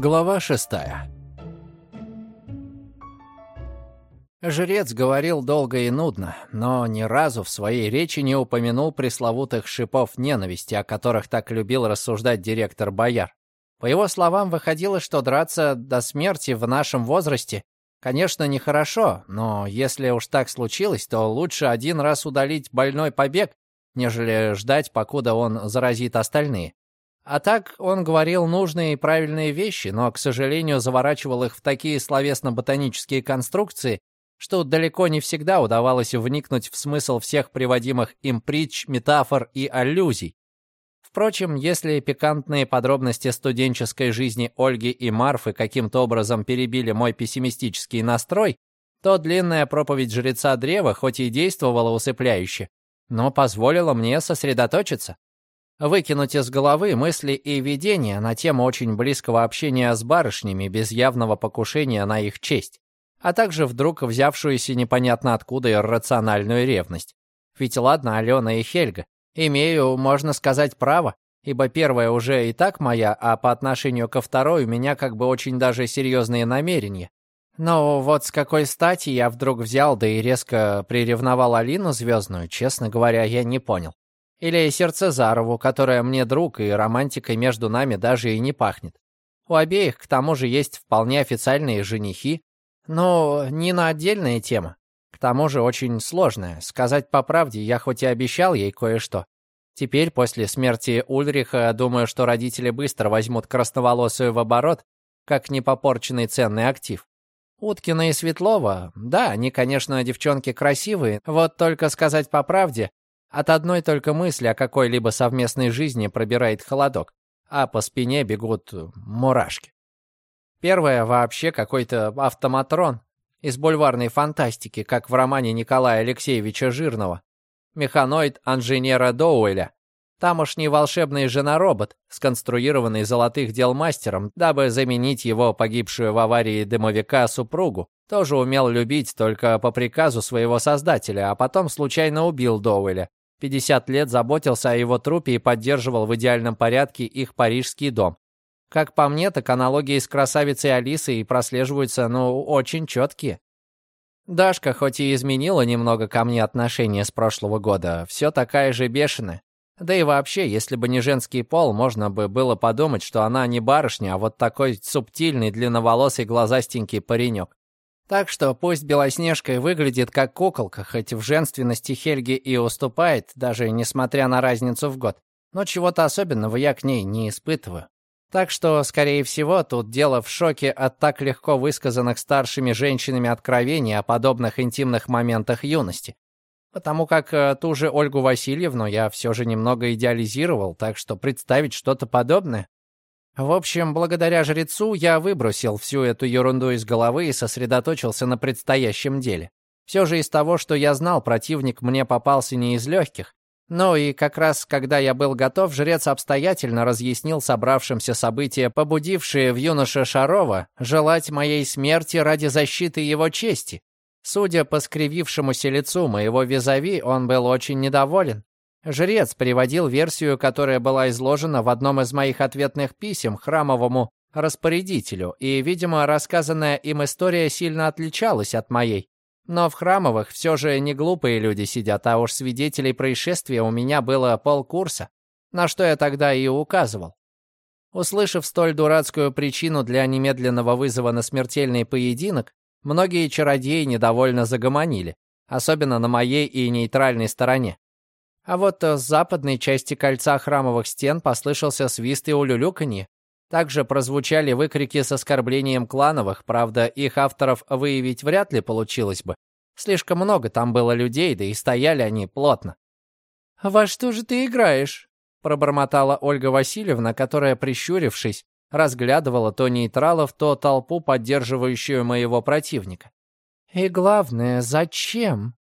Глава шестая Жрец говорил долго и нудно, но ни разу в своей речи не упомянул пресловутых шипов ненависти, о которых так любил рассуждать директор Бояр. По его словам, выходило, что драться до смерти в нашем возрасте, конечно, нехорошо, но если уж так случилось, то лучше один раз удалить больной побег, нежели ждать, покуда он заразит остальные. А так он говорил нужные и правильные вещи, но, к сожалению, заворачивал их в такие словесно-ботанические конструкции, что далеко не всегда удавалось вникнуть в смысл всех приводимых им притч, метафор и аллюзий. Впрочем, если пикантные подробности студенческой жизни Ольги и Марфы каким-то образом перебили мой пессимистический настрой, то длинная проповедь жреца древа хоть и действовала усыпляюще, но позволила мне сосредоточиться. Выкинуть из головы мысли и видения на тему очень близкого общения с барышнями без явного покушения на их честь а также вдруг взявшуюся непонятно откуда иррациональную ревность. Ведь ладно, Алена и Хельга, имею, можно сказать, право, ибо первая уже и так моя, а по отношению ко второй у меня как бы очень даже серьезные намерения. Но вот с какой стати я вдруг взял, да и резко приревновал Алину Звездную, честно говоря, я не понял. Или Сердцезарову, которая мне друг, и романтикой между нами даже и не пахнет. У обеих, к тому же, есть вполне официальные женихи, но не на отдельная тема. К тому же очень сложная. Сказать по правде, я хоть и обещал ей кое-что. Теперь, после смерти Ульриха, думаю, что родители быстро возьмут красноволосую в оборот, как непопорченный ценный актив. Уткина и Светлова, да, они, конечно, девчонки красивые, вот только сказать по правде, от одной только мысли о какой-либо совместной жизни пробирает холодок, а по спине бегут мурашки. Первое вообще какой-то автоматрон из бульварной фантастики, как в романе Николая Алексеевича Жирного. Механоид инженера Доуэля. Тамошний волшебный женоробот, сконструированный золотых дел мастером, дабы заменить его погибшую в аварии дымовика супругу, тоже умел любить только по приказу своего создателя, а потом случайно убил Доуэля. 50 лет заботился о его трупе и поддерживал в идеальном порядке их парижский дом. Как по мне, так аналогии с красавицей Алисой прослеживаются, ну, очень четкие. Дашка хоть и изменила немного ко мне отношение с прошлого года, все такая же бешеная. Да и вообще, если бы не женский пол, можно бы было подумать, что она не барышня, а вот такой субтильный, длинноволосый, глазастенький паренек. Так что пусть Белоснежка и выглядит как куколка, хоть в женственности Хельги и уступает, даже несмотря на разницу в год, но чего-то особенного я к ней не испытываю. Так что, скорее всего, тут дело в шоке от так легко высказанных старшими женщинами откровений о подобных интимных моментах юности. Потому как э, ту же Ольгу Васильевну я все же немного идеализировал, так что представить что-то подобное. В общем, благодаря жрецу я выбросил всю эту ерунду из головы и сосредоточился на предстоящем деле. Все же из того, что я знал, противник мне попался не из легких, ну и как раз, когда я был готов, жрец обстоятельно разъяснил собравшимся события, побудившие в юноше Шарова желать моей смерти ради защиты его чести. Судя по скривившемуся лицу моего визави, он был очень недоволен. Жрец приводил версию, которая была изложена в одном из моих ответных писем храмовому распорядителю, и, видимо, рассказанная им история сильно отличалась от моей. Но в храмовых все же не глупые люди сидят, а уж свидетелей происшествия у меня было полкурса, на что я тогда и указывал. Услышав столь дурацкую причину для немедленного вызова на смертельный поединок, многие чародеи недовольно загомонили, особенно на моей и нейтральной стороне. А вот с западной части кольца храмовых стен послышался свист и улюлюканье, также прозвучали выкрики с оскорблением клановых, правда, их авторов выявить вряд ли получилось бы. Слишком много там было людей, да и стояли они плотно. «Во что же ты играешь?» — пробормотала Ольга Васильевна, которая, прищурившись, разглядывала то нейтралов, то толпу, поддерживающую моего противника. «И главное, зачем?»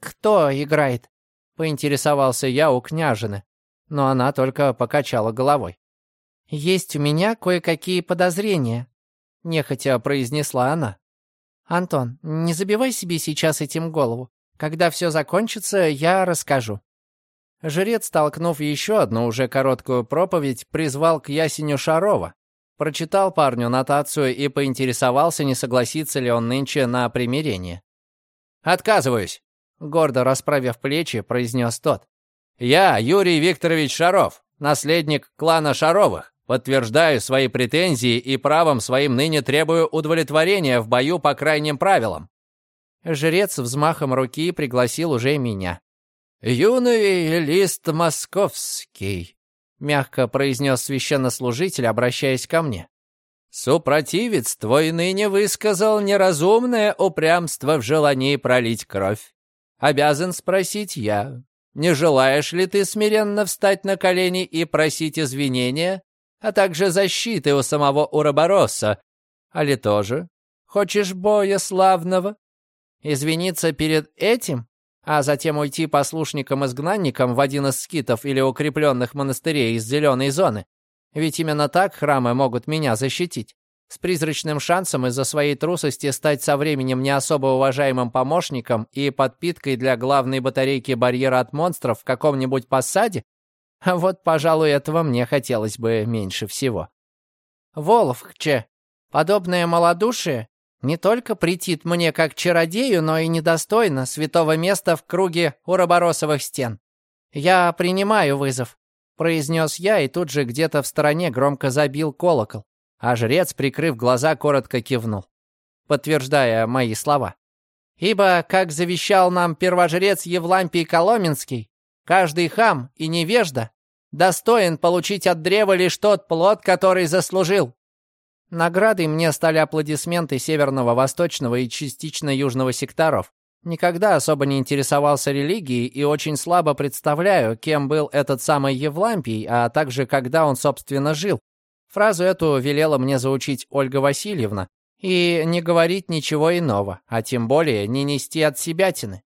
«Кто играет?» — поинтересовался я у княжины, но она только покачала головой. «Есть у меня кое-какие подозрения», — нехотя произнесла она. «Антон, не забивай себе сейчас этим голову. Когда все закончится, я расскажу». Жрец, толкнув еще одну уже короткую проповедь, призвал к ясеню Шарова. Прочитал парню нотацию и поинтересовался, не согласится ли он нынче на примирение. «Отказываюсь», — гордо расправив плечи, произнес тот. «Я Юрий Викторович Шаров, наследник клана Шаровых. Подтверждаю свои претензии и правом своим ныне требую удовлетворения в бою по крайним правилам». Жрец взмахом руки пригласил уже меня. «Юный лист московский», — мягко произнес священнослужитель, обращаясь ко мне. «Супротивец твой ныне высказал неразумное упрямство в желании пролить кровь. Обязан спросить я, не желаешь ли ты смиренно встать на колени и просить извинения, а также защиты у самого Уробороса? А ли тоже хочешь боя славного? Извиниться перед этим, а затем уйти послушником-изгнанником в один из скитов или укрепленных монастырей из зеленой зоны? Ведь именно так храмы могут меня защитить с призрачным шансом из-за своей трусости стать со временем не особо уважаемым помощником и подпиткой для главной батарейки барьера от монстров в каком-нибудь посаде? А вот, пожалуй, этого мне хотелось бы меньше всего. Воловхче, подобное малодушие не только претит мне как чародею, но и недостойно святого места в круге уроборосовых стен. Я принимаю вызов, произнес я, и тут же где-то в стороне громко забил колокол а жрец, прикрыв глаза, коротко кивнул, подтверждая мои слова. «Ибо, как завещал нам первожрец Евлампий Коломенский, каждый хам и невежда достоин получить от древа лишь тот плод, который заслужил». Наградой мне стали аплодисменты северного, восточного и частично южного секторов. Никогда особо не интересовался религией и очень слабо представляю, кем был этот самый Евлампий, а также когда он, собственно, жил, Фразу эту велела мне заучить Ольга Васильевна и не говорить ничего иного, а тем более не нести от себятины.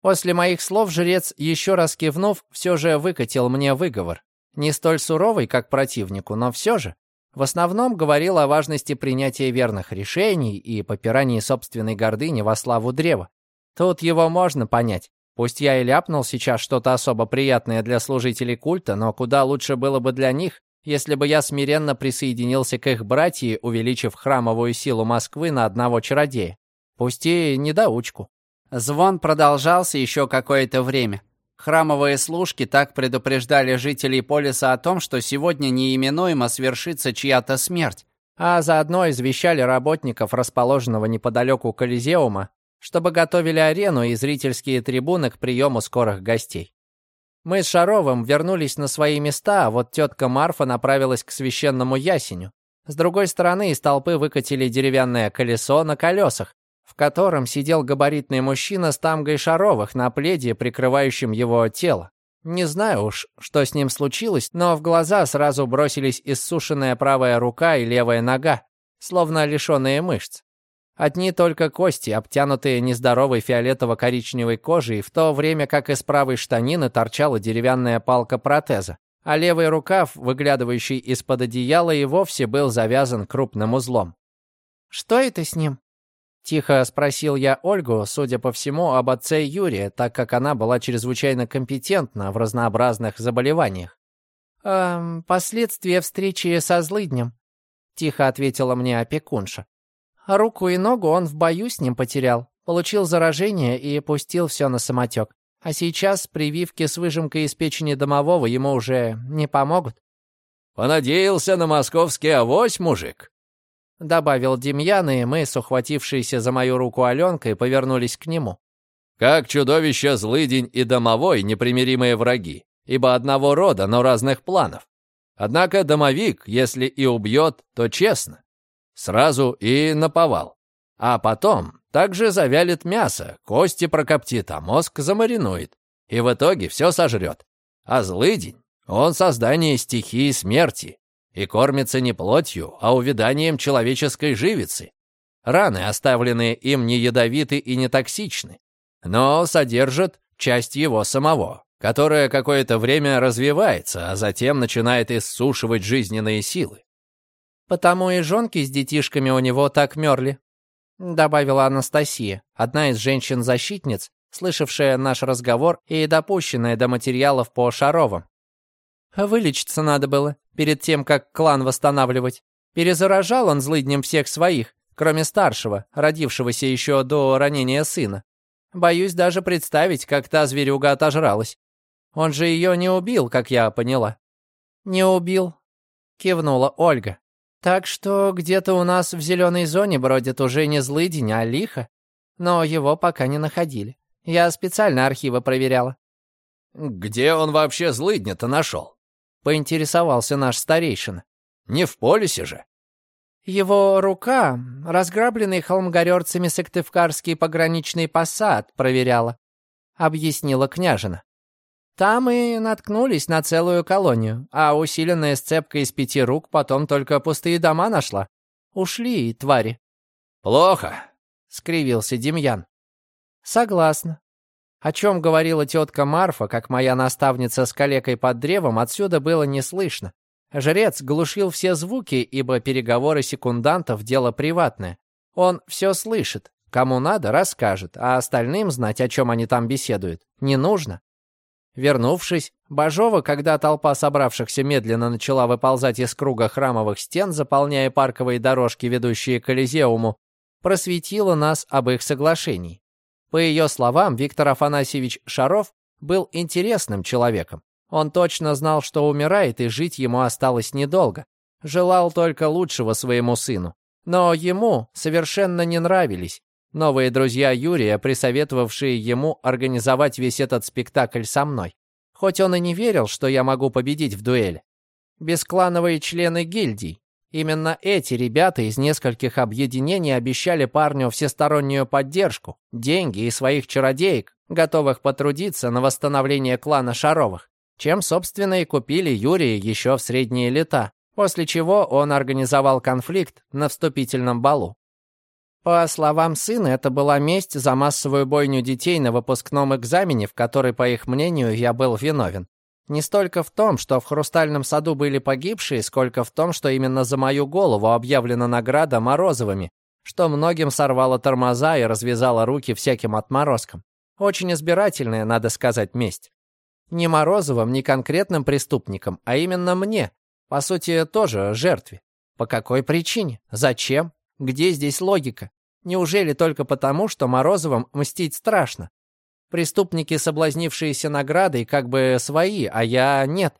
После моих слов жрец, еще раз кивнув, все же выкатил мне выговор. Не столь суровый, как противнику, но все же. В основном говорил о важности принятия верных решений и попирании собственной гордыни во славу древа. Тут его можно понять. Пусть я и ляпнул сейчас что-то особо приятное для служителей культа, но куда лучше было бы для них, если бы я смиренно присоединился к их братьям, увеличив храмовую силу Москвы на одного чародея. Пусть и недоучку. Звон продолжался еще какое-то время. Храмовые служки так предупреждали жителей полиса о том, что сегодня неименуемо свершится чья-то смерть, а заодно извещали работников расположенного неподалеку Колизеума, чтобы готовили арену и зрительские трибуны к приему скорых гостей. Мы с Шаровым вернулись на свои места, а вот тетка Марфа направилась к священному ясеню. С другой стороны из толпы выкатили деревянное колесо на колесах, в котором сидел габаритный мужчина с тамгой Шаровых на пледе, прикрывающем его тело. Не знаю уж, что с ним случилось, но в глаза сразу бросились иссушенная правая рука и левая нога, словно лишенные мышц. Одни только кости, обтянутые нездоровой фиолетово-коричневой кожей, в то время как из правой штанины торчала деревянная палка протеза, а левый рукав, выглядывающий из-под одеяла, и вовсе был завязан крупным узлом. «Что это с ним?» Тихо спросил я Ольгу, судя по всему, об отце Юрия, так как она была чрезвычайно компетентна в разнообразных заболеваниях. «Эм, последствия встречи со злыднем», — тихо ответила мне опекунша. Руку и ногу он в бою с ним потерял, получил заражение и пустил все на самотек. А сейчас прививки с выжимкой из печени домового ему уже не помогут. «Понадеялся на московский авось, мужик?» Добавил Демьян, и мы, с ухватившейся за мою руку Аленкой, повернулись к нему. «Как чудовище злыдень и домовой непримиримые враги, ибо одного рода, но разных планов. Однако домовик, если и убьет, то честно. Сразу и наповал. А потом также завялит мясо, кости прокоптит, а мозг замаринует. И в итоге все сожрет. А злыдень, он создание стихии смерти. И кормится не плотью, а увяданием человеческой живицы. Раны, оставленные им, не ядовиты и не токсичны, но содержат часть его самого, которая какое-то время развивается, а затем начинает иссушивать жизненные силы. Потому и жонки с детишками у него так мерли», — добавила Анастасия, одна из женщин-защитниц, слышавшая наш разговор и допущенная до материалов по Шаровым. «Вылечиться надо было, перед тем, как клан восстанавливать. Перезаражал он злыднем всех своих, кроме старшего, родившегося еще до ранения сына. Боюсь даже представить, как та зверюга отожралась. Он же ее не убил, как я поняла». «Не убил», — кивнула Ольга. «Так что где-то у нас в зеленой зоне бродит уже не злыдень, а лихо. Но его пока не находили. Я специально архивы проверяла». «Где он вообще злыдня-то нашел?» — поинтересовался наш старейшина. «Не в полюсе же». Его рука, разграбленный холмгорерцами Сыктывкарский пограничный посад, проверяла, объяснила княжина. Там и наткнулись на целую колонию, а усиленная сцепка из пяти рук потом только пустые дома нашла. Ушли, твари. «Плохо», — скривился Демьян. «Согласна. О чем говорила тетка Марфа, как моя наставница с калекой под древом, отсюда было не слышно. Жрец глушил все звуки, ибо переговоры секундантов — дело приватное. Он все слышит, кому надо, расскажет, а остальным знать, о чем они там беседуют, не нужно. Вернувшись, Бажова, когда толпа собравшихся медленно начала выползать из круга храмовых стен, заполняя парковые дорожки, ведущие к Колизеуму, просветила нас об их соглашении. По ее словам, Виктор Афанасьевич Шаров был интересным человеком. Он точно знал, что умирает, и жить ему осталось недолго. Желал только лучшего своему сыну. Но ему совершенно не нравились Новые друзья Юрия, присоветовавшие ему организовать весь этот спектакль со мной. Хоть он и не верил, что я могу победить в дуэли. Бесклановые члены гильдий. Именно эти ребята из нескольких объединений обещали парню всестороннюю поддержку, деньги и своих чародеек, готовых потрудиться на восстановление клана Шаровых, чем, собственно, и купили Юрия еще в средние лета, после чего он организовал конфликт на вступительном балу. По словам сына, это была месть за массовую бойню детей на выпускном экзамене, в которой, по их мнению, я был виновен. Не столько в том, что в «Хрустальном саду» были погибшие, сколько в том, что именно за мою голову объявлена награда Морозовыми, что многим сорвало тормоза и развязало руки всяким отморозкам. Очень избирательная, надо сказать, месть. Не Морозовым, не конкретным преступникам, а именно мне. По сути, тоже жертве. По какой причине? Зачем? Где здесь логика? Неужели только потому, что Морозовым мстить страшно? Преступники, соблазнившиеся наградой, как бы свои, а я нет.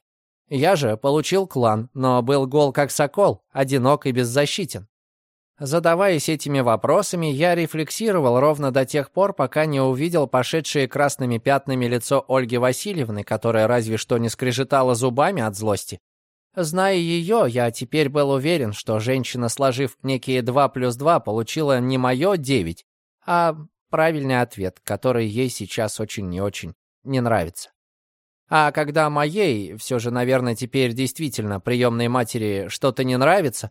Я же получил клан, но был гол как сокол, одинок и беззащитен. Задаваясь этими вопросами, я рефлексировал ровно до тех пор, пока не увидел пошедшее красными пятнами лицо Ольги Васильевны, которая разве что не скрежетала зубами от злости, Зная ее, я теперь был уверен, что женщина, сложив некие 2 плюс 2, получила не мое 9, а правильный ответ, который ей сейчас очень и очень не нравится. А когда моей, все же, наверное, теперь действительно приемной матери что-то не нравится,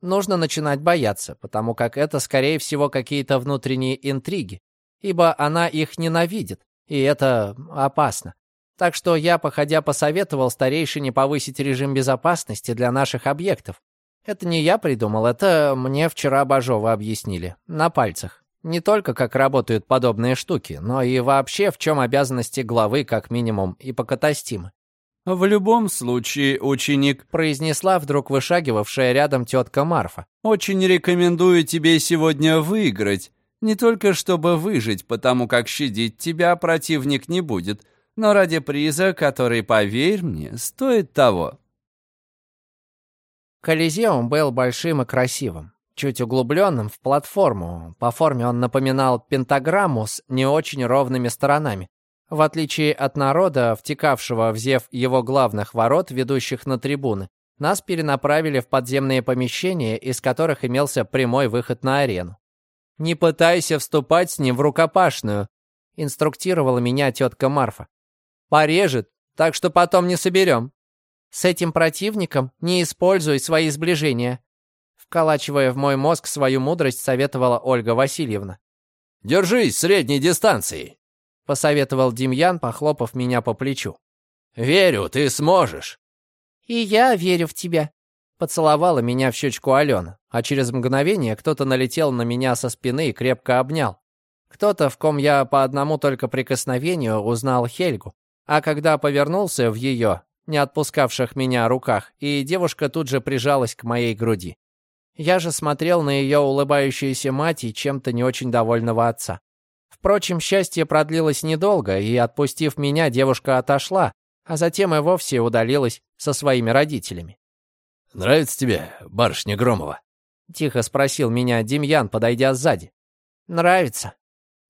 нужно начинать бояться, потому как это, скорее всего, какие-то внутренние интриги, ибо она их ненавидит, и это опасно. Так что я, походя, посоветовал старейшине повысить режим безопасности для наших объектов. Это не я придумал, это мне вчера Бажова объяснили. На пальцах. Не только как работают подобные штуки, но и вообще в чем обязанности главы, как минимум, и покатастимы. «В любом случае, ученик», — произнесла вдруг вышагивавшая рядом тетка Марфа. «Очень рекомендую тебе сегодня выиграть. Не только чтобы выжить, потому как щадить тебя противник не будет, но ради приза, который, поверь мне, стоит того. Колизеум был большим и красивым, чуть углубленным в платформу. По форме он напоминал пентаграмму с не очень ровными сторонами. В отличие от народа, втекавшего в зев его главных ворот, ведущих на трибуны, нас перенаправили в подземные помещения, из которых имелся прямой выход на арену. «Не пытайся вступать с ним в рукопашную», — инструктировала меня тетка Марфа. Порежет, так что потом не соберем. С этим противником не используй свои сближения. Вколачивая в мой мозг свою мудрость, советовала Ольга Васильевна. «Держись средней дистанции», — посоветовал Демьян, похлопав меня по плечу. «Верю, ты сможешь». «И я верю в тебя», — поцеловала меня в щечку Алена, а через мгновение кто-то налетел на меня со спины и крепко обнял. Кто-то, в ком я по одному только прикосновению узнал Хельгу. А когда повернулся в ее, не отпускавших меня руках, и девушка тут же прижалась к моей груди. Я же смотрел на ее улыбающуюся мать и чем-то не очень довольного отца. Впрочем, счастье продлилось недолго, и, отпустив меня, девушка отошла, а затем и вовсе удалилась со своими родителями. «Нравится тебе барышня Громова?» — тихо спросил меня Демьян, подойдя сзади. «Нравится», —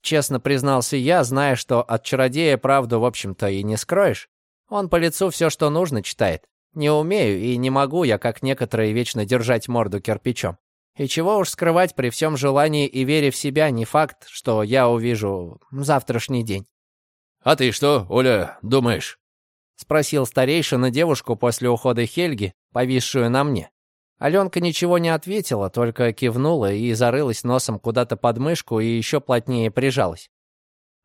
честно признался я, зная, что от чародея правду, в общем-то, и не скроешь. Он по лицу все, что нужно, читает. Не умею и не могу я, как некоторые, вечно держать морду кирпичом. И чего уж скрывать при всем желании и вере в себя, не факт, что я увижу завтрашний день. «А ты что, Оля, думаешь?» — спросил старейшина девушку после ухода Хельги, повисшую на мне. Аленка ничего не ответила, только кивнула и зарылась носом куда-то под мышку и еще плотнее прижалась.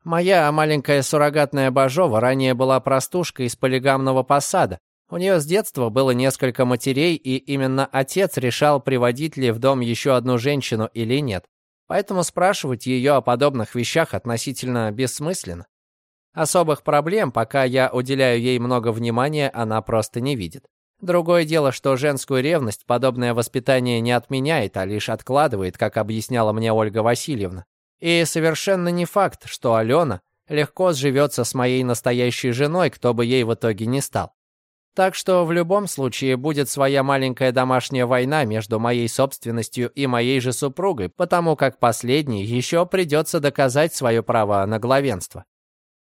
Моя маленькая суррогатная Бажова ранее была простушкой из полигамного посада, у нее с детства было несколько матерей, и именно отец решал, приводить ли в дом еще одну женщину или нет. Поэтому спрашивать ее о подобных вещах относительно бессмысленно. Особых проблем, пока я уделяю ей много внимания, она просто не видит. Другое дело, что женскую ревность подобное воспитание не отменяет, а лишь откладывает, как объясняла мне Ольга Васильевна. И совершенно не факт, что Алена легко сживется с моей настоящей женой, кто бы ей в итоге не стал. Так что в любом случае будет своя маленькая домашняя война между моей собственностью и моей же супругой, потому как последней еще придется доказать свое право на главенство.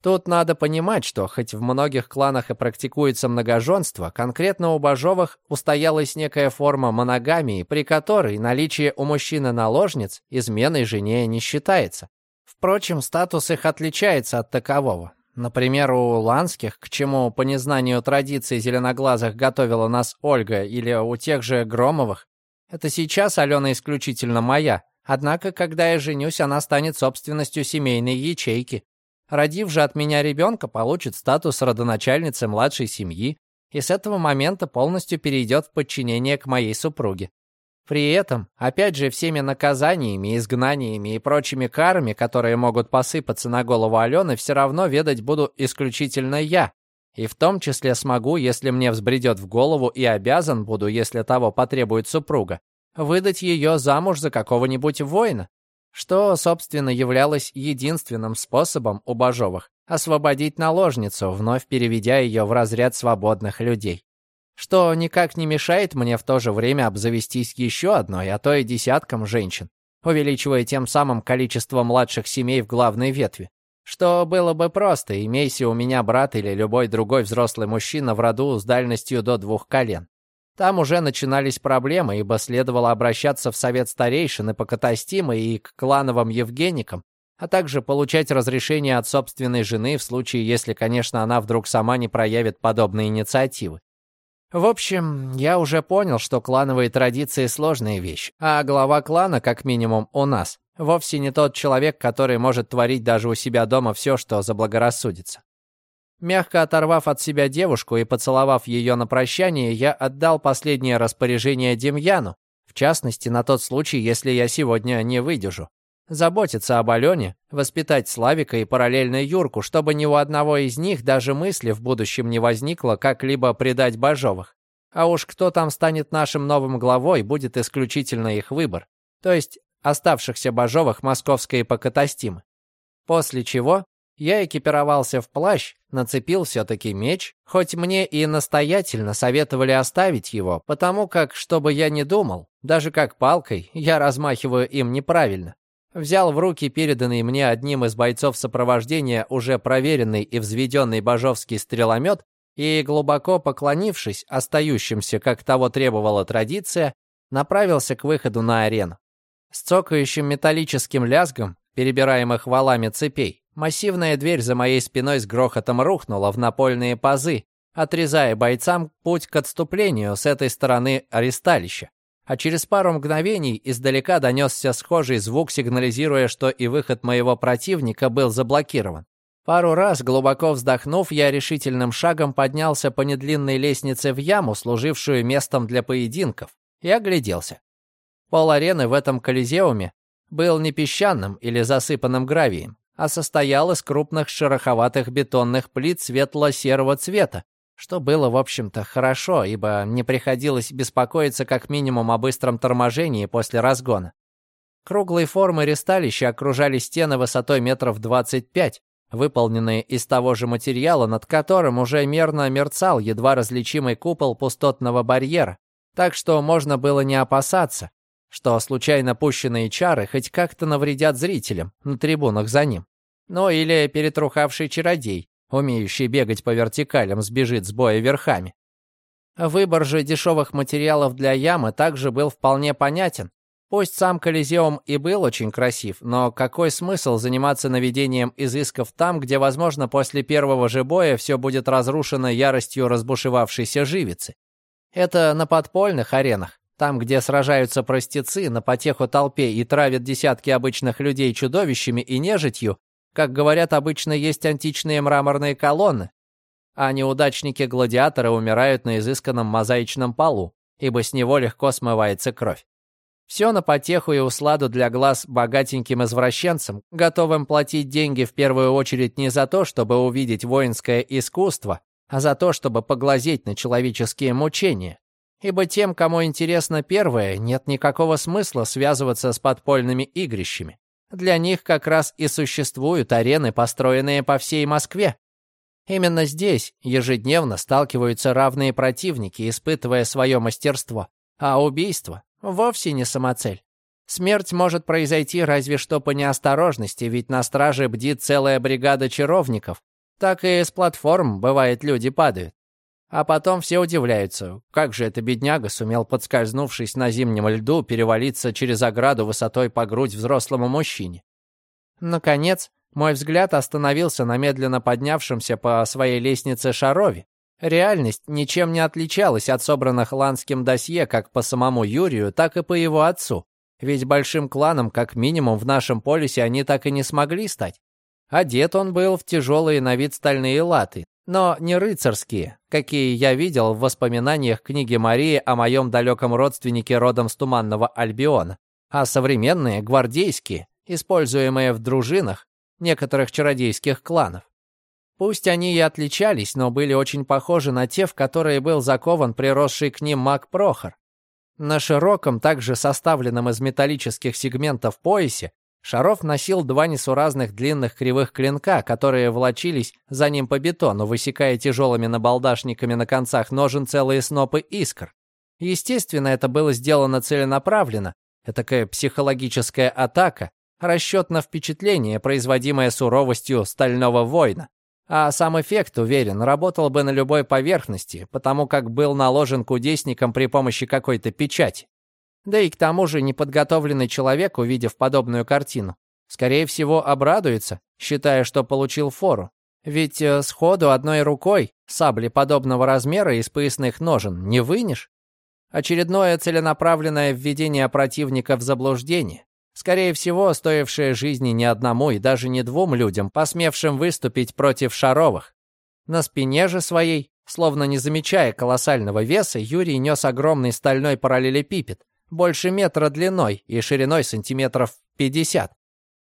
Тут надо понимать, что хоть в многих кланах и практикуется многоженство, конкретно у Бажовых устоялась некая форма моногамии, при которой наличие у мужчины наложниц изменой жене не считается. Впрочем, статус их отличается от такового. Например, у Ланских, к чему по незнанию традиций зеленоглазых готовила нас Ольга, или у тех же Громовых. Это сейчас Алена исключительно моя, однако, когда я женюсь, она станет собственностью семейной ячейки. Родив же от меня ребенка, получит статус родоначальницы младшей семьи и с этого момента полностью перейдет в подчинение к моей супруге. При этом, опять же, всеми наказаниями, изгнаниями и прочими карами, которые могут посыпаться на голову Алены, все равно ведать буду исключительно я. И в том числе смогу, если мне взбредет в голову, и обязан буду, если того потребует супруга, выдать ее замуж за какого-нибудь воина. Что, собственно, являлось единственным способом у Бажовых освободить наложницу, вновь переведя ее в разряд свободных людей что никак не мешает мне в то же время обзавестись еще одной, а то и десятком женщин, увеличивая тем самым количество младших семей в главной ветви. Что было бы просто, имейся у меня брат или любой другой взрослый мужчина в роду с дальностью до двух колен. Там уже начинались проблемы, ибо следовало обращаться в совет старейшин и по катастимы и к клановым Евгеникам, а также получать разрешение от собственной жены в случае, если, конечно, она вдруг сама не проявит подобные инициативы. В общем, я уже понял, что клановые традиции — сложная вещь, а глава клана, как минимум у нас, вовсе не тот человек, который может творить даже у себя дома все, что заблагорассудится. Мягко оторвав от себя девушку и поцеловав ее на прощание, я отдал последнее распоряжение Демьяну, в частности, на тот случай, если я сегодня не выдержу заботиться об Алене, воспитать Славика и параллельно Юрку, чтобы ни у одного из них даже мысли в будущем не возникло как-либо предать Бажовых. А уж кто там станет нашим новым главой, будет исключительно их выбор, то есть оставшихся Бажовых московской покатастимы. После чего я экипировался в плащ, нацепил все-таки меч, хоть мне и настоятельно советовали оставить его, потому как, чтобы я не думал, даже как палкой, я размахиваю им неправильно взял в руки переданный мне одним из бойцов сопровождения уже проверенный и взведенный божовский стреломет и, глубоко поклонившись остающимся, как того требовала традиция, направился к выходу на арену. С цокающим металлическим лязгом, перебираемых валами цепей, массивная дверь за моей спиной с грохотом рухнула в напольные пазы, отрезая бойцам путь к отступлению с этой стороны аресталища а через пару мгновений издалека донесся схожий звук, сигнализируя, что и выход моего противника был заблокирован. Пару раз, глубоко вздохнув, я решительным шагом поднялся по недлинной лестнице в яму, служившую местом для поединков, и огляделся. Пол арены в этом колизеуме был не песчаным или засыпанным гравием, а состоял из крупных шероховатых бетонных плит светло-серого цвета, Что было, в общем-то, хорошо, ибо не приходилось беспокоиться как минимум о быстром торможении после разгона. Круглой формы ресталища окружали стены высотой метров 25, выполненные из того же материала, над которым уже мерно мерцал едва различимый купол пустотного барьера, так что можно было не опасаться, что случайно пущенные чары хоть как-то навредят зрителям на трибунах за ним. Ну или перетрухавший чародей, умеющий бегать по вертикалям, сбежит с боя верхами. Выбор же дешевых материалов для ямы также был вполне понятен. Пусть сам Колизеум и был очень красив, но какой смысл заниматься наведением изысков там, где, возможно, после первого же боя все будет разрушено яростью разбушевавшейся живицы? Это на подпольных аренах, там, где сражаются простецы на потеху толпе и травят десятки обычных людей чудовищами и нежитью, как говорят, обычно есть античные мраморные колонны, а неудачники-гладиаторы умирают на изысканном мозаичном полу, ибо с него легко смывается кровь. Все на потеху и усладу для глаз богатеньким извращенцам, готовым платить деньги в первую очередь не за то, чтобы увидеть воинское искусство, а за то, чтобы поглазеть на человеческие мучения. Ибо тем, кому интересно первое, нет никакого смысла связываться с подпольными игрищами. Для них как раз и существуют арены, построенные по всей Москве. Именно здесь ежедневно сталкиваются равные противники, испытывая свое мастерство. А убийство Вовсе не самоцель. Смерть может произойти разве что по неосторожности, ведь на страже бдит целая бригада чаровников. Так и с платформ, бывает, люди падают. А потом все удивляются, как же эта бедняга сумел, подскользнувшись на зимнем льду, перевалиться через ограду высотой по грудь взрослому мужчине. Наконец, мой взгляд остановился на медленно поднявшемся по своей лестнице Шарове, Реальность ничем не отличалась от собранных Ланским досье как по самому Юрию, так и по его отцу. Ведь большим кланом, как минимум, в нашем полюсе они так и не смогли стать. Одет он был в тяжелые на вид стальные латы, но не рыцарские, какие я видел в воспоминаниях книги Марии о моем далеком родственнике родом с Туманного Альбиона, а современные, гвардейские, используемые в дружинах некоторых чародейских кланов. Пусть они и отличались, но были очень похожи на те, в которые был закован приросший к ним маг Прохор. На широком, также составленном из металлических сегментов поясе, Шаров носил два несуразных длинных кривых клинка, которые волочились за ним по бетону, высекая тяжелыми набалдашниками на концах ножен целые снопы искр. Естественно, это было сделано целенаправленно, такая психологическая атака, расчет на впечатление, производимое суровостью стального воина. А сам эффект, уверен, работал бы на любой поверхности, потому как был наложен кудесником при помощи какой-то печати. Да и к тому же неподготовленный человек, увидев подобную картину, скорее всего обрадуется, считая, что получил фору. Ведь э, сходу одной рукой сабли подобного размера из поясных ножен не вынешь. Очередное целенаправленное введение противника в заблуждение. Скорее всего, стоившее жизни не одному и даже не двум людям, посмевшим выступить против Шаровых. На спине же своей, словно не замечая колоссального веса, Юрий нес огромный стальной параллелепипед, больше метра длиной и шириной сантиметров 50.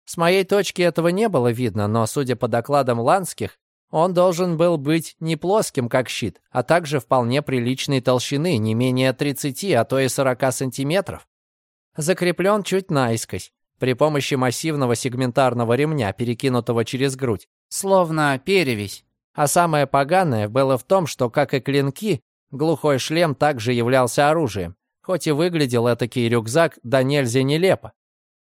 С моей точки этого не было видно, но, судя по докладам Ланских, он должен был быть не плоским, как щит, а также вполне приличной толщины, не менее 30, а то и 40 сантиметров закреплен чуть наискось, при помощи массивного сегментарного ремня, перекинутого через грудь, словно перевесь. А самое поганое было в том, что, как и клинки, глухой шлем также являлся оружием, хоть и выглядел этакий рюкзак да нельзя нелепо.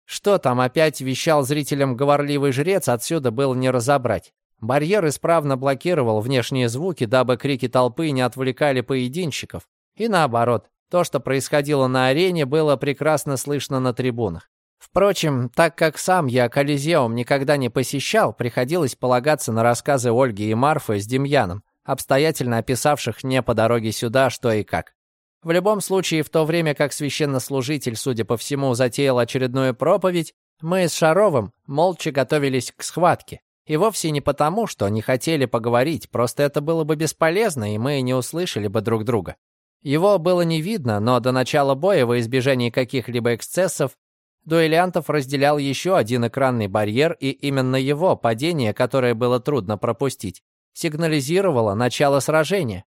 Что там опять вещал зрителям говорливый жрец, отсюда было не разобрать. Барьер исправно блокировал внешние звуки, дабы крики толпы не отвлекали поединщиков. И наоборот, то, что происходило на арене, было прекрасно слышно на трибунах. Впрочем, так как сам я Колизеум никогда не посещал, приходилось полагаться на рассказы Ольги и Марфы с Демьяном, обстоятельно описавших мне по дороге сюда что и как. В любом случае, в то время как священнослужитель, судя по всему, затеял очередную проповедь, мы с Шаровым молча готовились к схватке. И вовсе не потому, что не хотели поговорить, просто это было бы бесполезно, и мы не услышали бы друг друга. Его было не видно, но до начала боя, во избежание каких-либо эксцессов, дуэлянтов разделял еще один экранный барьер, и именно его падение, которое было трудно пропустить, сигнализировало начало сражения.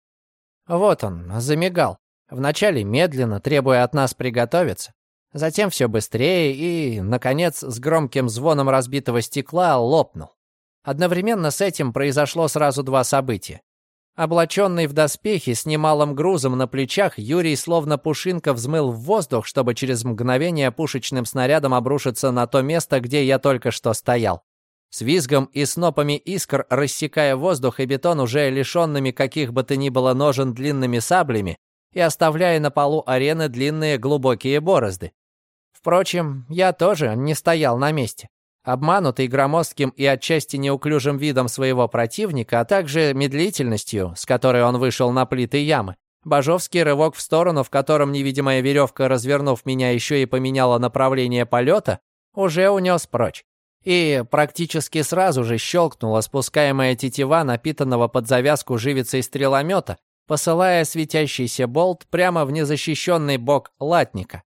Вот он, замигал. Вначале медленно, требуя от нас приготовиться. Затем все быстрее и, наконец, с громким звоном разбитого стекла лопнул. Одновременно с этим произошло сразу два события. Облаченный в доспехи с немалым грузом на плечах, Юрий словно пушинка взмыл в воздух, чтобы через мгновение пушечным снарядом обрушиться на то место, где я только что стоял. С визгом и снопами искр, рассекая воздух и бетон уже лишенными каких бы то ни было ножен длинными саблями и оставляя на полу арены длинные глубокие борозды. Впрочем, я тоже не стоял на месте. Обманутый громоздким и отчасти неуклюжим видом своего противника, а также медлительностью, с которой он вышел на плиты ямы, Бажовский рывок в сторону, в котором невидимая веревка, развернув меня, еще и поменяла направление полета, уже унес прочь. И практически сразу же щелкнула спускаемая тетива напитанного под завязку живицей стреломета, посылая светящийся болт прямо в незащищенный бок латника.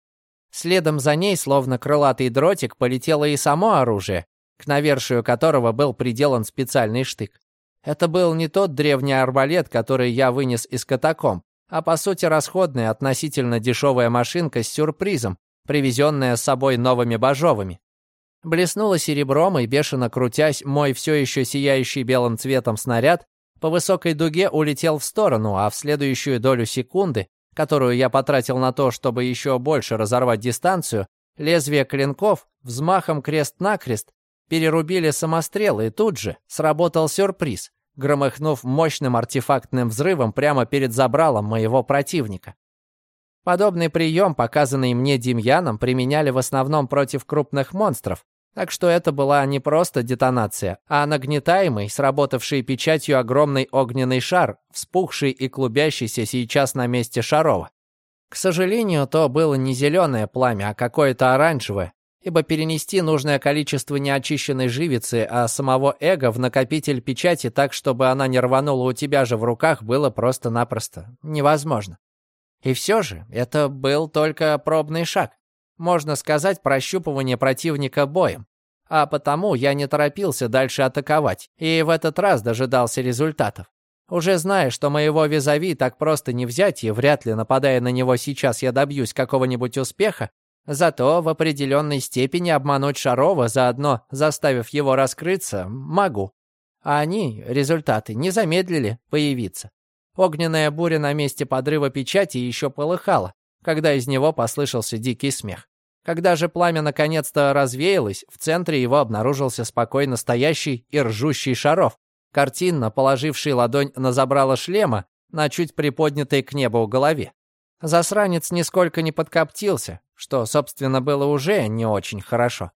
Следом за ней, словно крылатый дротик, полетело и само оружие, к навершию которого был приделан специальный штык. Это был не тот древний арбалет, который я вынес из катакомб, а по сути расходная относительно дешевая машинка с сюрпризом, привезенная с собой новыми бажовыми. Блеснуло серебром, и бешено крутясь, мой все еще сияющий белым цветом снаряд по высокой дуге улетел в сторону, а в следующую долю секунды которую я потратил на то, чтобы еще больше разорвать дистанцию, лезвия клинков взмахом крест-накрест перерубили самострел, и тут же сработал сюрприз, громыхнув мощным артефактным взрывом прямо перед забралом моего противника. Подобный прием, показанный мне Демьяном, применяли в основном против крупных монстров, так что это была не просто детонация, а нагнетаемый, сработавший печатью огромный огненный шар, вспухший и клубящийся сейчас на месте Шарова. К сожалению, то было не зеленое пламя, а какое-то оранжевое, ибо перенести нужное количество неочищенной живицы, а самого эго в накопитель печати так, чтобы она не рванула у тебя же в руках, было просто-напросто невозможно. И все же, это был только пробный шаг можно сказать, прощупывание противника боем. А потому я не торопился дальше атаковать, и в этот раз дожидался результатов. Уже зная, что моего визави так просто не взять, и вряд ли, нападая на него сейчас, я добьюсь какого-нибудь успеха, зато в определенной степени обмануть Шарова, заодно заставив его раскрыться, могу. А они, результаты, не замедлили появиться. Огненная буря на месте подрыва печати еще полыхала, когда из него послышался дикий смех. Когда же пламя наконец-то развеялось, в центре его обнаружился спокойно стоящий и ржущий шаров, картинно положивший ладонь на забрало шлема на чуть приподнятой к небу голове. Засранец нисколько не подкоптился, что, собственно, было уже не очень хорошо.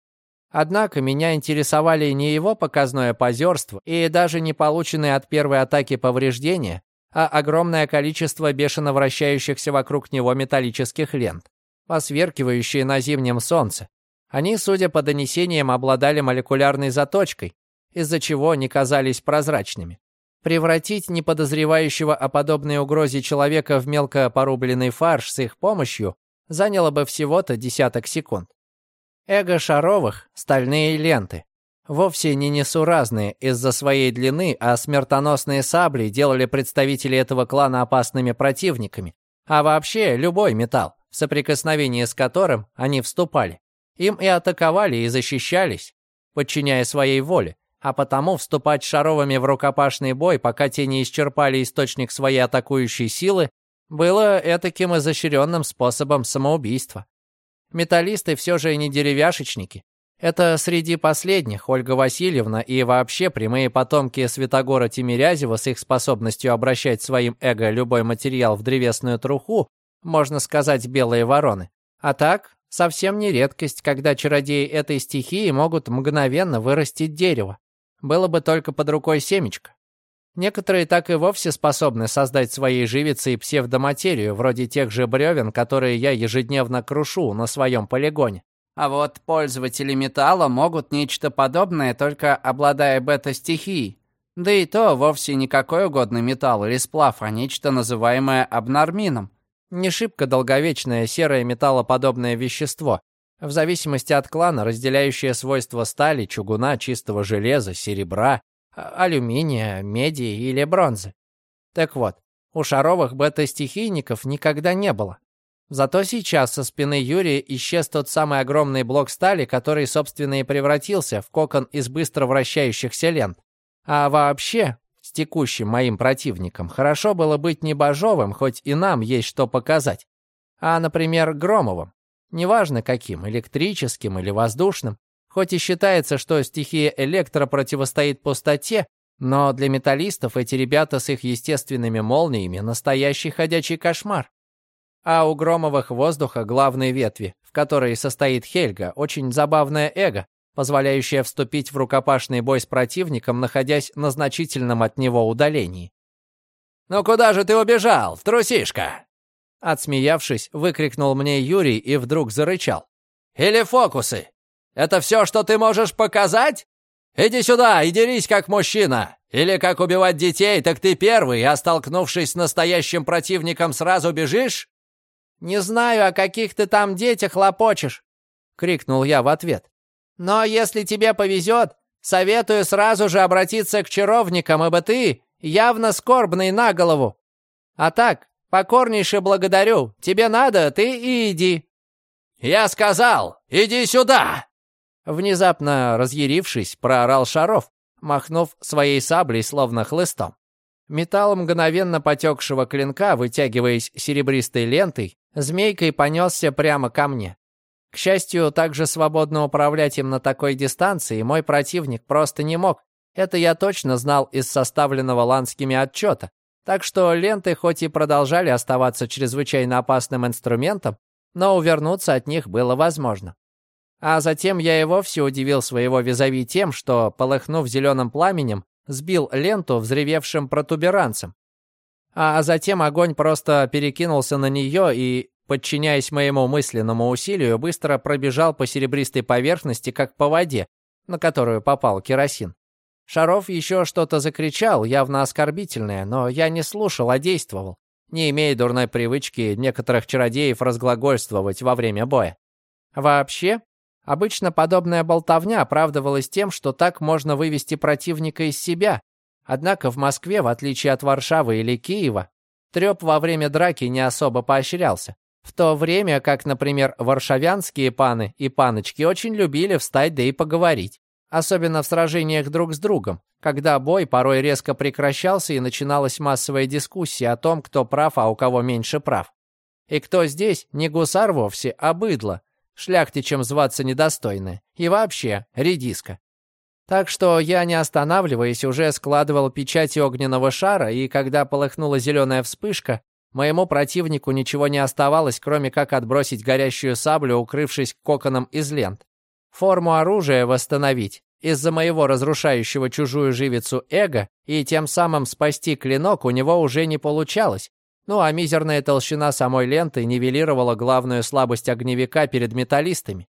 Однако меня интересовали не его показное позерство и даже не полученные от первой атаки повреждения, а огромное количество бешено вращающихся вокруг него металлических лент, посверкивающие на зимнем солнце. Они, судя по донесениям, обладали молекулярной заточкой, из-за чего не казались прозрачными. Превратить неподозревающего о подобной угрозе человека в мелко порубленный фарш с их помощью заняло бы всего-то десяток секунд. Эго шаровых — стальные ленты, вовсе не несуразные из-за своей длины, а смертоносные сабли делали представителей этого клана опасными противниками. А вообще, любой металл, в соприкосновение с которым они вступали, им и атаковали, и защищались, подчиняя своей воле, а потому вступать шаровыми в рукопашный бой, пока те не исчерпали источник своей атакующей силы, было этаким изощренным способом самоубийства. Металлисты все же не деревяшечники, это среди последних Ольга Васильевна и вообще прямые потомки Святогора Тимирязева с их способностью обращать своим эго любой материал в древесную труху, можно сказать, белые вороны. А так, совсем не редкость, когда чародеи этой стихии могут мгновенно вырастить дерево. Было бы только под рукой семечко. Некоторые так и вовсе способны создать своей живицей псевдоматерию, вроде тех же бревен, которые я ежедневно крушу на своем полигоне. А вот пользователи металла могут нечто подобное, только обладая бета-стихией. Да и то вовсе не какой угодно металл или сплав, а нечто называемое абнармином. Не шибко долговечное серое металлоподобное вещество, в зависимости от клана, разделяющее свойства стали, чугуна, чистого железа, серебра, а, алюминия, меди или бронзы. Так вот, у шаровых бета-стихийников никогда не было. Зато сейчас со спины Юрия исчез тот самый огромный блок стали, который, собственно, и превратился в кокон из быстро вращающихся лент. А вообще, с текущим моим противником, хорошо было быть не Бажовым, хоть и нам есть что показать, а, например, Громовым. Неважно каким, электрическим или воздушным. Хоть и считается, что стихия электро противостоит пустоте, но для металлистов эти ребята с их естественными молниями – настоящий ходячий кошмар. А у Громовых воздуха главные ветви, в которой состоит Хельга, очень забавное эго, позволяющее вступить в рукопашный бой с противником, находясь на значительном от него удалении. «Ну куда же ты убежал, трусишка?» Отсмеявшись, выкрикнул мне Юрий и вдруг зарычал. «Или фокусы? Это все, что ты можешь показать? Иди сюда и дерись как мужчина. Или как убивать детей, так ты первый, а столкнувшись с настоящим противником, сразу бежишь?» «Не знаю, о каких ты там детях лопочешь», — крикнул я в ответ. «Но если тебе повезет, советую сразу же обратиться к чаровникам, ибо ты явно скорбный на голову. А так, покорнейше благодарю. Тебе надо, ты и иди». «Я сказал, иди сюда!» Внезапно разъярившись, проорал Шаров, махнув своей саблей словно хлыстом. Металл мгновенно потекшего клинка, вытягиваясь серебристой лентой, змейкой понесся прямо ко мне. К счастью, также свободно управлять им на такой дистанции мой противник просто не мог. Это я точно знал из составленного ланскими отчета. Так что ленты хоть и продолжали оставаться чрезвычайно опасным инструментом, но увернуться от них было возможно. А затем я и вовсе удивил своего визави тем, что, полыхнув зеленым пламенем, сбил ленту взревевшим протуберанцем. А затем огонь просто перекинулся на нее и, подчиняясь моему мысленному усилию, быстро пробежал по серебристой поверхности, как по воде, на которую попал керосин. Шаров еще что-то закричал, явно оскорбительное, но я не слушал, а действовал, не имея дурной привычки некоторых чародеев разглагольствовать во время боя. Вообще, Обычно подобная болтовня оправдывалась тем, что так можно вывести противника из себя. Однако в Москве, в отличие от Варшавы или Киева, трёп во время драки не особо поощрялся. В то время как, например, варшавянские паны и паночки очень любили встать да и поговорить. Особенно в сражениях друг с другом, когда бой порой резко прекращался и начиналась массовая дискуссия о том, кто прав, а у кого меньше прав. И кто здесь не гусар вовсе, а быдло, шляхтичем зваться недостойны. И вообще, редиска. Так что я, не останавливаясь, уже складывал печати огненного шара, и когда полыхнула зеленая вспышка, моему противнику ничего не оставалось, кроме как отбросить горящую саблю, укрывшись коконом из лент. Форму оружия восстановить из-за моего разрушающего чужую живицу эго и тем самым спасти клинок у него уже не получалось, ну а мизерная толщина самой ленты нивелировала главную слабость огневика перед металлистами.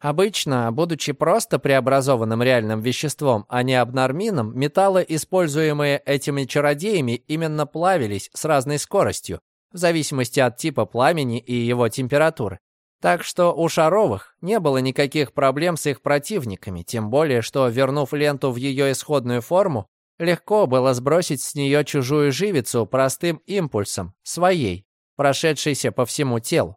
Обычно, будучи просто преобразованным реальным веществом, а не абнормином, металлы, используемые этими чародеями, именно плавились с разной скоростью, в зависимости от типа пламени и его температуры. Так что у Шаровых не было никаких проблем с их противниками, тем более, что, вернув ленту в ее исходную форму, Легко было сбросить с нее чужую живицу простым импульсом, своей, прошедшейся по всему телу.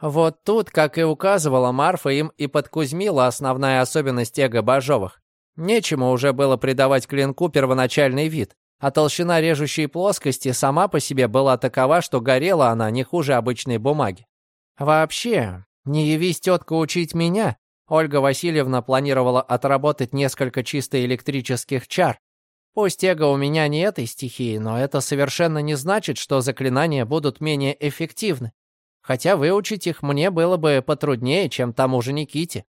Вот тут, как и указывала Марфа, им и подкузмила основная особенность эго Бажовых. Нечему уже было придавать клинку первоначальный вид, а толщина режущей плоскости сама по себе была такова, что горела она не хуже обычной бумаги. Вообще, не явись тетка учить меня, Ольга Васильевна планировала отработать несколько чисто электрических чар, Пусть эго у меня не этой стихии, но это совершенно не значит, что заклинания будут менее эффективны. Хотя выучить их мне было бы потруднее, чем тому же Никите.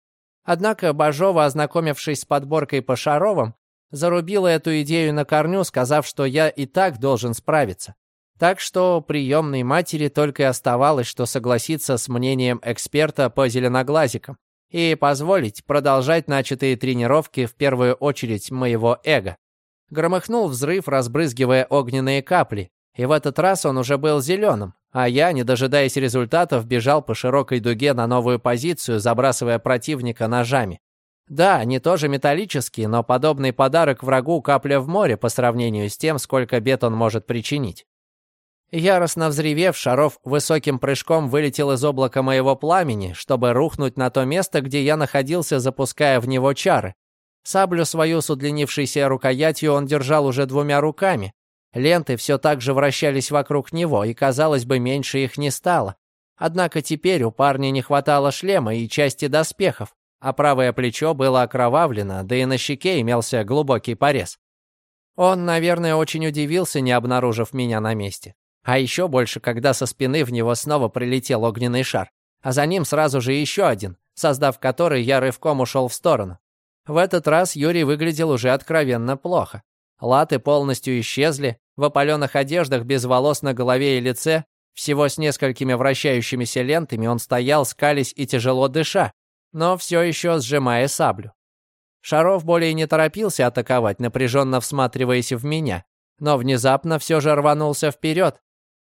Однако Бажова, ознакомившись с подборкой по Шаровым, зарубила эту идею на корню, сказав, что я и так должен справиться. Так что приемной матери только и оставалось, что согласиться с мнением эксперта по зеленоглазикам и позволить продолжать начатые тренировки в первую очередь моего эго. Громыхнул взрыв, разбрызгивая огненные капли, и в этот раз он уже был зеленым, а я, не дожидаясь результатов, бежал по широкой дуге на новую позицию, забрасывая противника ножами. Да, они тоже металлические, но подобный подарок врагу капля в море по сравнению с тем, сколько бед он может причинить. Яростно взревев, Шаров высоким прыжком вылетел из облака моего пламени, чтобы рухнуть на то место, где я находился, запуская в него чары. Саблю свою с удлинившейся рукоятью он держал уже двумя руками. Ленты все так же вращались вокруг него, и, казалось бы, меньше их не стало. Однако теперь у парня не хватало шлема и части доспехов, а правое плечо было окровавлено, да и на щеке имелся глубокий порез. Он, наверное, очень удивился, не обнаружив меня на месте. А еще больше, когда со спины в него снова прилетел огненный шар, а за ним сразу же еще один, создав который, я рывком ушел в сторону. В этот раз Юрий выглядел уже откровенно плохо. Латы полностью исчезли, в опаленных одеждах без волос на голове и лице, всего с несколькими вращающимися лентами он стоял, скались и тяжело дыша, но все еще сжимая саблю. Шаров более не торопился атаковать, напряженно всматриваясь в меня, но внезапно все же рванулся вперед,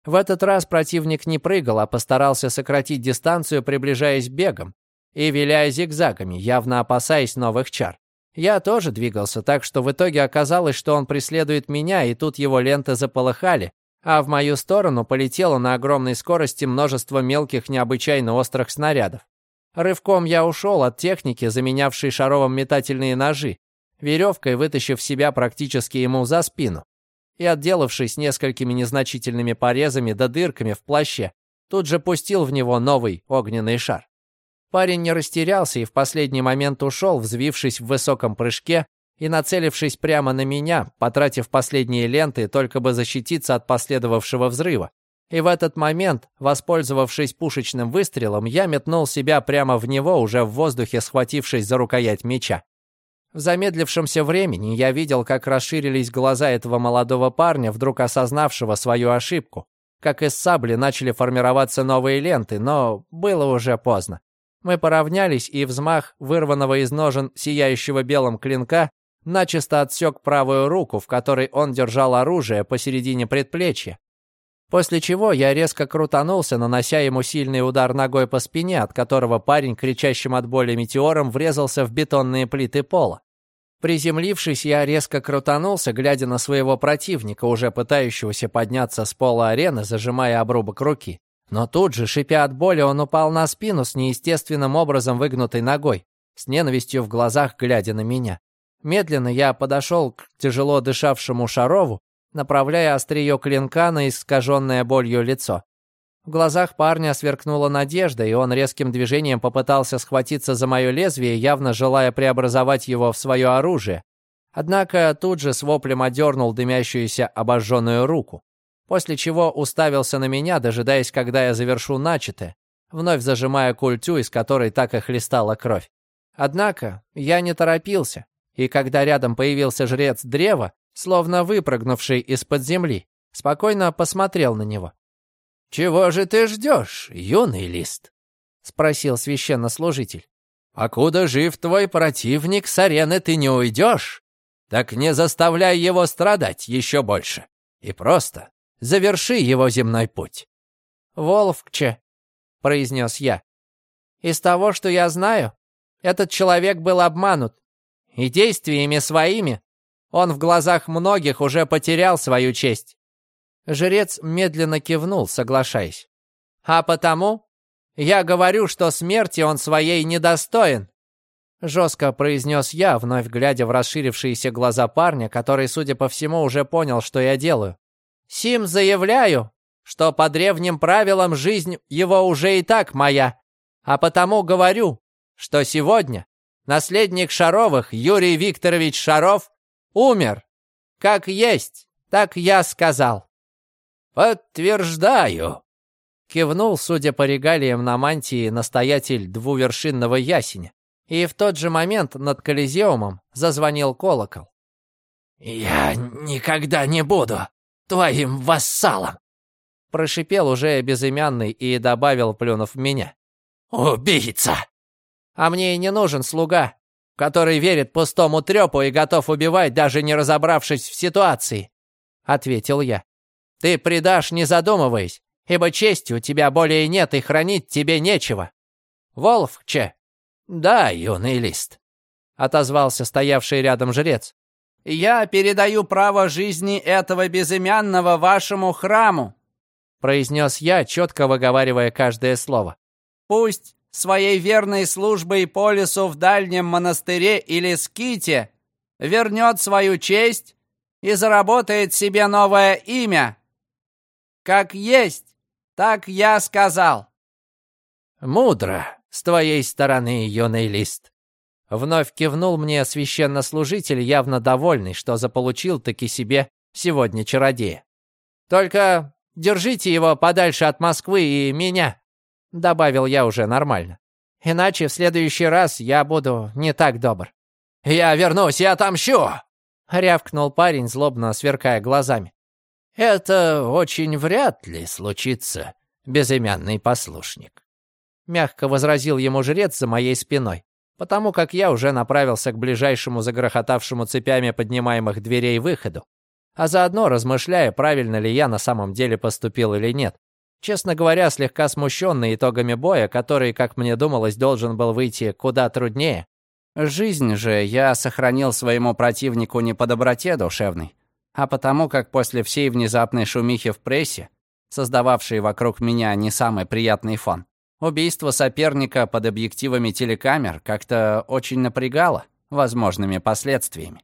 в этот раз противник не прыгал, а постарался сократить дистанцию, приближаясь бегом и виляя зигзагами, явно опасаясь новых чар. Я тоже двигался, так что в итоге оказалось, что он преследует меня, и тут его ленты заполыхали, а в мою сторону полетело на огромной скорости множество мелких необычайно острых снарядов. Рывком я ушел от техники, заменявшей шаровым метательные ножи, веревкой вытащив себя практически ему за спину и, отделавшись несколькими незначительными порезами да дырками в плаще, тут же пустил в него новый огненный шар. Парень не растерялся и в последний момент ушел, взвившись в высоком прыжке и нацелившись прямо на меня, потратив последние ленты, только бы защититься от последовавшего взрыва. И в этот момент, воспользовавшись пушечным выстрелом, я метнул себя прямо в него, уже в воздухе схватившись за рукоять меча. В замедлившемся времени я видел, как расширились глаза этого молодого парня, вдруг осознавшего свою ошибку, как из сабли начали формироваться новые ленты, но было уже поздно. Мы поравнялись, и взмах вырванного из ножен сияющего белым клинка начисто отсек правую руку, в которой он держал оружие посередине предплечья. После чего я резко крутанулся, нанося ему сильный удар ногой по спине, от которого парень, кричащим от боли метеором, врезался в бетонные плиты пола. Приземлившись, я резко крутанулся, глядя на своего противника, уже пытающегося подняться с пола арены, зажимая обрубок руки. Но тут же, шипя от боли, он упал на спину с неестественным образом выгнутой ногой, с ненавистью в глазах, глядя на меня. Медленно я подошел к тяжело дышавшему Шарову направляя острие клинка на искаженное болью лицо. В глазах парня сверкнула надежда, и он резким движением попытался схватиться за мое лезвие, явно желая преобразовать его в свое оружие. Однако тут же с воплем одернул дымящуюся обожженную руку, после чего уставился на меня, дожидаясь, когда я завершу начатое, вновь зажимая культю, из которой так и хлестала кровь. Однако я не торопился, и когда рядом появился жрец древа, словно выпрыгнувший из-под земли, спокойно посмотрел на него. «Чего же ты ждешь, юный лист?» — спросил священнослужитель. «Покуда жив твой противник, с арены ты не уйдешь, так не заставляй его страдать еще больше, и просто заверши его земной путь». «Волфкче», — произнес я. «Из того, что я знаю, этот человек был обманут, и действиями своими он в глазах многих уже потерял свою честь. Жрец медленно кивнул, соглашаясь. А потому я говорю, что смерти он своей недостоин. Жестко произнес я, вновь глядя в расширившиеся глаза парня, который, судя по всему, уже понял, что я делаю. Сим заявляю, что по древним правилам жизнь его уже и так моя, а потому говорю, что сегодня наследник Шаровых Юрий Викторович Шаров Умер. Как есть, так я сказал». «Подтверждаю», — кивнул, судя по регалиям на мантии, настоятель двувершинного ясеня. И в тот же момент над Колизеумом зазвонил колокол. «Я никогда не буду твоим вассалом!» Прошипел уже безымянный и добавил, плюнув меня. «Убийца!» «А мне и не нужен слуга который верит пустому трепу и готов убивать, даже не разобравшись в ситуации», — ответил я. «Ты предашь, не задумываясь, ибо чести у тебя более нет и хранить тебе нечего». «Волфче?» «Да, юный лист», — отозвался стоявший рядом жрец. «Я передаю право жизни этого безымянного вашему храму», произнес я, четко выговаривая каждое слово. «Пусть своей верной службой по лесу в дальнем монастыре или ските вернет свою честь и заработает себе новое имя. Как есть, так я сказал». «Мудро с твоей стороны, юный лист», Вновь кивнул мне священнослужитель, явно довольный, что заполучил таки себе сегодня чародея. «Только держите его подальше от Москвы и меня», — добавил я уже нормально. «Иначе в следующий раз я буду не так добр». «Я вернусь и отомщу!» — рявкнул парень, злобно сверкая глазами. «Это очень вряд ли случится, безымянный послушник», — мягко возразил ему жрец за моей спиной потому как я уже направился к ближайшему загрохотавшему цепями поднимаемых дверей выходу, а заодно размышляя, правильно ли я на самом деле поступил или нет. Честно говоря, слегка смущенный итогами боя, который, как мне думалось, должен был выйти куда труднее. Жизнь же я сохранил своему противнику не по доброте душевной, а потому как после всей внезапной шумихи в прессе, создававшей вокруг меня не самый приятный фон, Убийство соперника под объективами телекамер как-то очень напрягало возможными последствиями.